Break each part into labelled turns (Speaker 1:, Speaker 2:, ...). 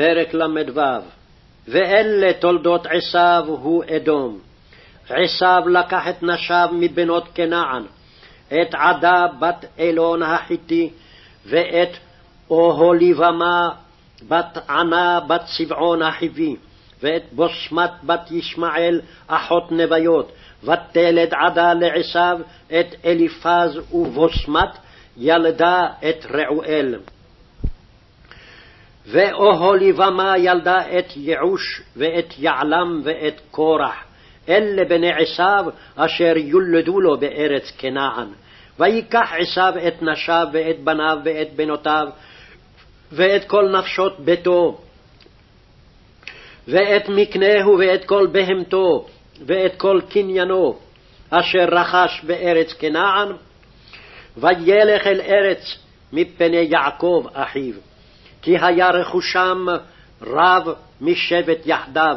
Speaker 1: פרק ל"ו ואלה תולדות עשיו הוא אדום. עשיו לקח את נשיו מבנות כנען, את עדה בת אילון החיתי, ואת אוהליבמה בת ענה בת צבעון החיבי, ואת בוסמת בת ישמעאל אחות נביות, ותלד עדה לעשיו את אליפז ובוסמת, ילדה את רעואל. ואוהליבמה ילדה את יעוש ואת יעלם ואת קורח, אלה בני עשיו אשר יולדו לו בארץ כנען. ויקח עשיו את נשיו ואת בניו ואת בנותיו ואת כל נפשות ביתו ואת מקנהו ואת כל בהמתו ואת כל קניינו אשר רכש בארץ כנען וילך אל ארץ מפני יעקב אחיו כי היה רכושם רב משבט יחדיו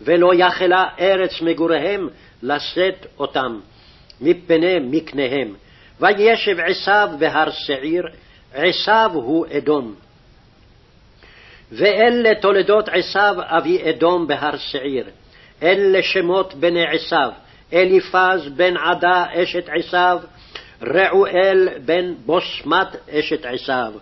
Speaker 1: ולא יכלה ארץ מגוריהם לשאת אותם מפני מקניהם וישב עשיו בהר שעיר עשיו הוא אדום ואלה תולדות עשיו אבי אדום בהר שעיר. אלה שמות בני עשיו, אליפז בן עדה אשת עשיו, רעואל בן בוסמת אשת עשיו.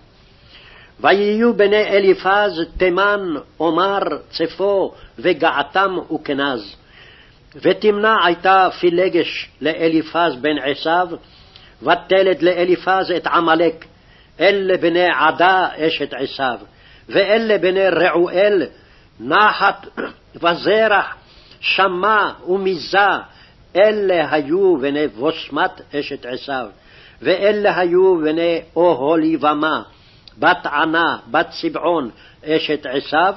Speaker 1: ויהיו בני אליפז תימן, עומר, צפו, וגעתם וכנז. ותמנע הייתה פילגש לאליפז בן עשיו, ותלד לאליפז את עמלק, אלה בני עדה אשת עשיו. ואלה בני רעואל, נחת וזרח, שמע ומזה, אלה היו בני בוסמת אשת עשיו, ואלה היו בני אוהליבמה, בת ענה, בת צבעון, אשת עשיו,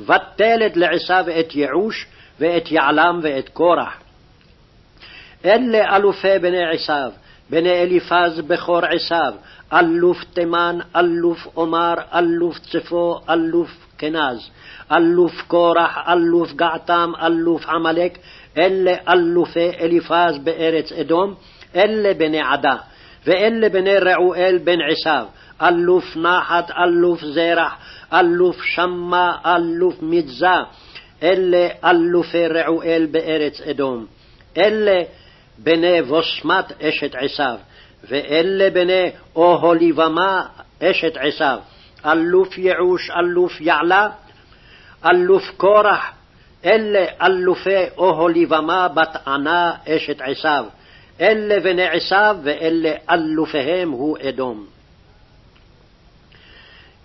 Speaker 1: ותלד לעשיו את יעוש, ואת יעלם ואת קורח. אלה אלופי בני עשיו, בני אליפז בכור עשיו, אלוף תימן, אלוף עומר, אלוף צפו, אלוף כנז, אלוף קורח, אלוף געתם, אלוף עמלק, אלה אלופי אליפז בארץ אדום, אלה בני עדה, ואלה בני רעואל בן עשיו, אלוף נחת, אלוף זרח, אלוף שמה, אלוף מצזה, אלה אלופי רעואל בארץ אדום. אלה בני בוסמת אשת עשיו, ואלה בני אוהליבמה אשת עשיו, אלוף יעוש, אלוף יעלה, אלוף קורח, אלה אלופי אוהליבמה בת ענה אשת עשיו, אלה בני עשיו ואלה אלופיהם הוא אדום.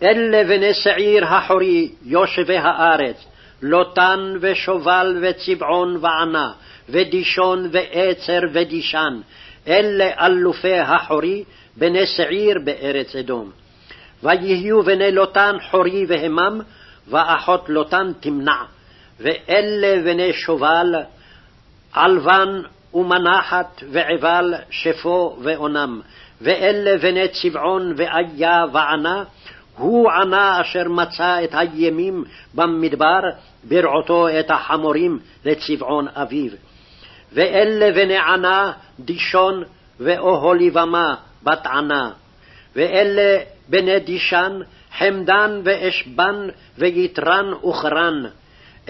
Speaker 1: אלה בני שעיר החורי, יושבי הארץ, לוטן ושובל וצבעון וענה, ודישון ועצר ודישן, אלה אלופי החורי, בני שעיר בארץ אדום. ויהיו בני לוטן חורי והמם, ואחות לוטן תמנע. ואלה בני שובל, עלבן ומנחת ועבל, שפו ואונם. ואלה בני צבעון ואיה וענה, הוא ענה אשר מצא את הימים במדבר, ברעותו את החמורים לצבעון אביו. ואלה בני ענה, דישון ואוהליבמה בת ענה. ואלה בני דישן, חמדן ואשבן ויתרן וכרן.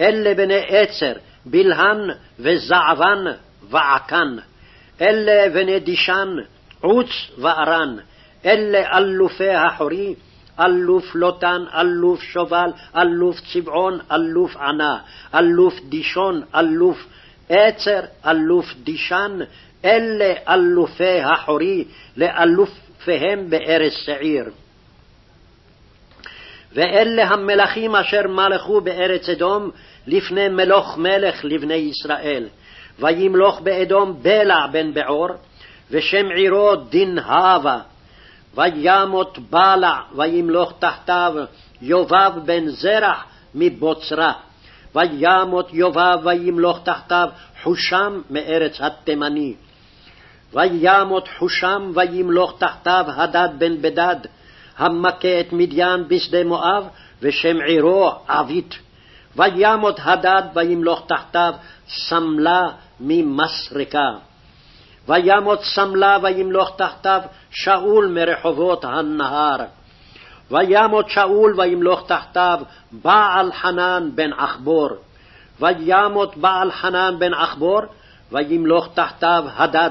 Speaker 1: אלה בני עצר, בלהן וזעבן ועקן. אלה בני דישן, עוץ וארן. אלה אלופי החורי, אלוף לוטן, אלוף שובל, אלוף צבעון, אלוף ענה, אלוף דישון, אלוף עצר, אלוף דישן, אלה אלופי החורי לאלופיהם בארץ שעיר. ואלה המלכים אשר מלכו בארץ אדום לפני מלוך מלך לבני ישראל. וימלוך באדום בלע בן בעור, ושם עירו דנהבה. וימות בלע, וימלוך תחתיו יובב בן זרח מבוצרה. וימות יובב וימלוך תחתיו חושם מארץ התימני. וימות חושם וימלוך תחתיו הדד בן בדד, המכה את מדיין בשדה מואב, ושם עירו עבית. וימות הדד וימלוך תחתיו סמלה ממסרקה. וימות סמלה וימלוך תחתיו שאול מרחובות הנהר. וימות שאול וימלוך תחתיו בעל חנן בן עכבור. וימות בעל חנן בן עכבור, וימלוך תחתיו הדד,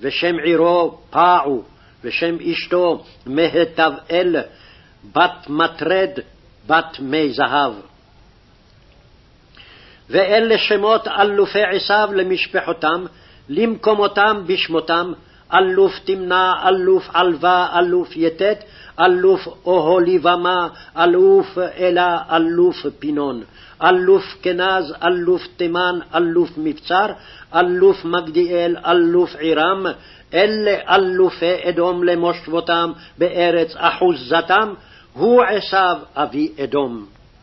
Speaker 1: ושם עירו פעו, ושם אשתו מהתבאל, בת מטרד, בת מי זהב. ואלה שמות אלופי עשיו למשפחותם, למקומותם בשמותם, אלוף תמנע, אלוף עלווה, אלוף יתת, אלוף אוהליבמה, אלוף אלה, אלוף פינון, אלוף כנז, אלוף תימן, אלוף מבצר, אלוף מגדיאל, אלוף עירם, אלה אלופי אדום למושבותם בארץ אחוזתם, הוא עשיו אבי אדום.